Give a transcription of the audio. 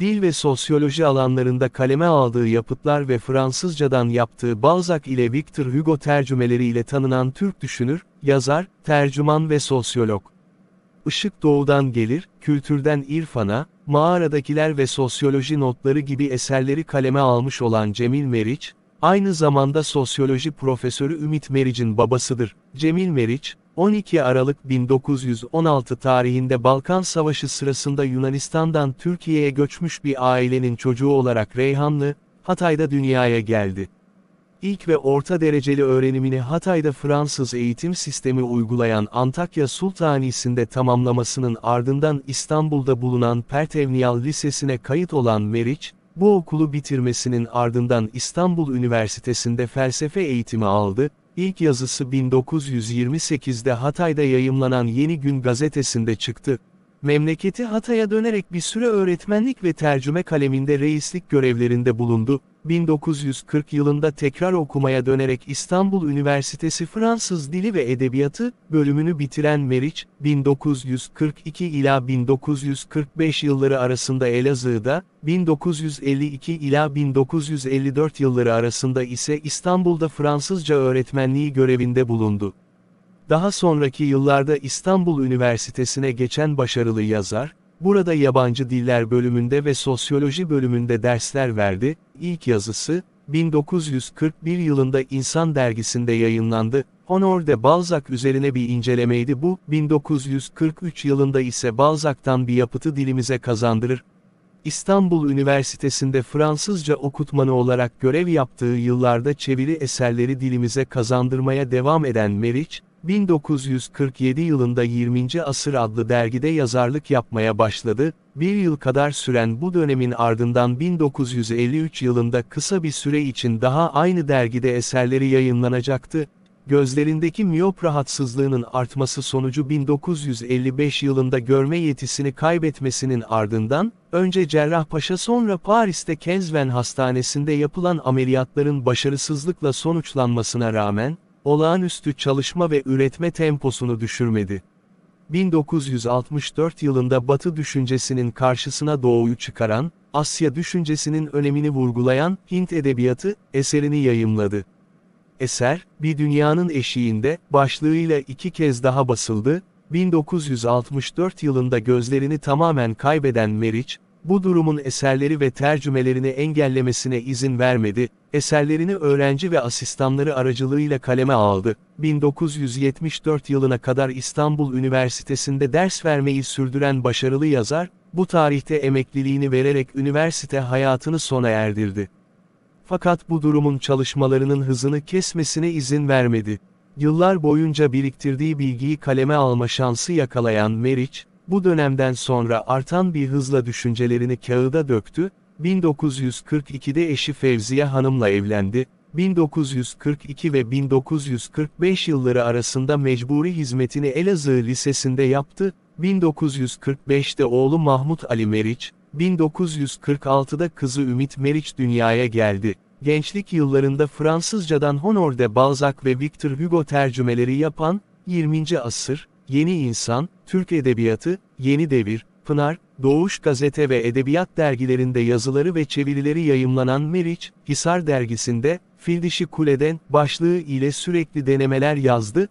dil ve sosyoloji alanlarında kaleme aldığı yapıtlar ve Fransızcadan yaptığı Balzac ile Victor Hugo tercümeleriyle tanınan Türk düşünür, yazar, tercüman ve sosyolog. Işık doğudan gelir, kültürden irfana, mağaradakiler ve sosyoloji notları gibi eserleri kaleme almış olan Cemil Meriç, aynı zamanda sosyoloji profesörü Ümit Meriç'in babasıdır. Cemil Meriç, 12 Aralık 1916 tarihinde Balkan Savaşı sırasında Yunanistan'dan Türkiye'ye göçmüş bir ailenin çocuğu olarak Reyhanlı, Hatay'da dünyaya geldi. İlk ve orta dereceli öğrenimini Hatay'da Fransız eğitim sistemi uygulayan Antakya Sultanisi'nde tamamlamasının ardından İstanbul'da bulunan Pertevniyal Lisesi'ne kayıt olan Meriç, bu okulu bitirmesinin ardından İstanbul Üniversitesi'nde felsefe eğitimi aldı, İlk yazısı 1928'de Hatay'da yayımlanan Yeni Gün gazetesinde çıktı. Memleketi Hatay'a dönerek bir süre öğretmenlik ve tercüme kaleminde reislik görevlerinde bulundu. 1940 yılında tekrar okumaya dönerek İstanbul Üniversitesi Fransız Dili ve Edebiyatı bölümünü bitiren Meriç, 1942 ila 1945 yılları arasında Elazığ'da, 1952 ila 1954 yılları arasında ise İstanbul'da Fransızca öğretmenliği görevinde bulundu. Daha sonraki yıllarda İstanbul Üniversitesi'ne geçen başarılı yazar, burada yabancı diller bölümünde ve sosyoloji bölümünde dersler verdi, ilk yazısı, 1941 yılında İnsan dergisinde yayınlandı, Honor de Balzac üzerine bir incelemeydi bu, 1943 yılında ise Balzac'tan bir yapıtı dilimize kazandırır. İstanbul Üniversitesi'nde Fransızca okutmanı olarak görev yaptığı yıllarda çeviri eserleri dilimize kazandırmaya devam eden Meriç, 1947 yılında 20. Asır adlı dergide yazarlık yapmaya başladı, bir yıl kadar süren bu dönemin ardından 1953 yılında kısa bir süre için daha aynı dergide eserleri yayınlanacaktı, gözlerindeki miyop rahatsızlığının artması sonucu 1955 yılında görme yetisini kaybetmesinin ardından, önce Cerrahpaşa sonra Paris'te Kenzven Hastanesi'nde yapılan ameliyatların başarısızlıkla sonuçlanmasına rağmen, olağanüstü çalışma ve üretme temposunu düşürmedi. 1964 yılında Batı düşüncesinin karşısına Doğu'yu çıkaran, Asya düşüncesinin önemini vurgulayan Hint Edebiyatı eserini yayımladı. Eser, Bir Dünyanın Eşiğinde, başlığıyla iki kez daha basıldı, 1964 yılında gözlerini tamamen kaybeden Meriç, bu durumun eserleri ve tercümelerini engellemesine izin vermedi, eserlerini öğrenci ve asistanları aracılığıyla kaleme aldı. 1974 yılına kadar İstanbul Üniversitesi'nde ders vermeyi sürdüren başarılı yazar, bu tarihte emekliliğini vererek üniversite hayatını sona erdirdi. Fakat bu durumun çalışmalarının hızını kesmesine izin vermedi. Yıllar boyunca biriktirdiği bilgiyi kaleme alma şansı yakalayan Meriç, bu dönemden sonra artan bir hızla düşüncelerini kağıda döktü, 1942'de eşi Fevziye Hanım'la evlendi, 1942 ve 1945 yılları arasında mecburi hizmetini Elazığ Lisesi'nde yaptı, 1945'te oğlu Mahmut Ali Meriç, 1946'da kızı Ümit Meriç dünyaya geldi. Gençlik yıllarında Fransızcadan Honor de Balzac ve Victor Hugo tercümeleri yapan, 20. asır, Yeni İnsan, Türk Edebiyatı, Yeni Devir, Pınar, Doğuş Gazete ve Edebiyat dergilerinde yazıları ve çevirileri yayımlanan Meriç, Hisar dergisinde, Fildişi Kule'den, başlığı ile sürekli denemeler yazdı,